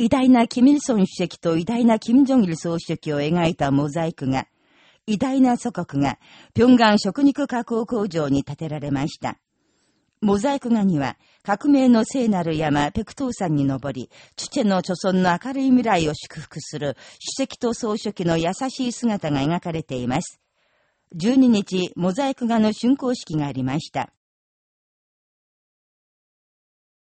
偉大なキミルソン主席と偉大なキム・ジョンイル総書記を描いたモザイクが、偉大な祖国が、平壌食肉加工工場に建てられました。モザイク画には、革命の聖なる山、ペクトー山に登り、チュチェの著村の明るい未来を祝福する、主席と総書記の優しい姿が描かれています。12日、モザイク画の竣工式がありました。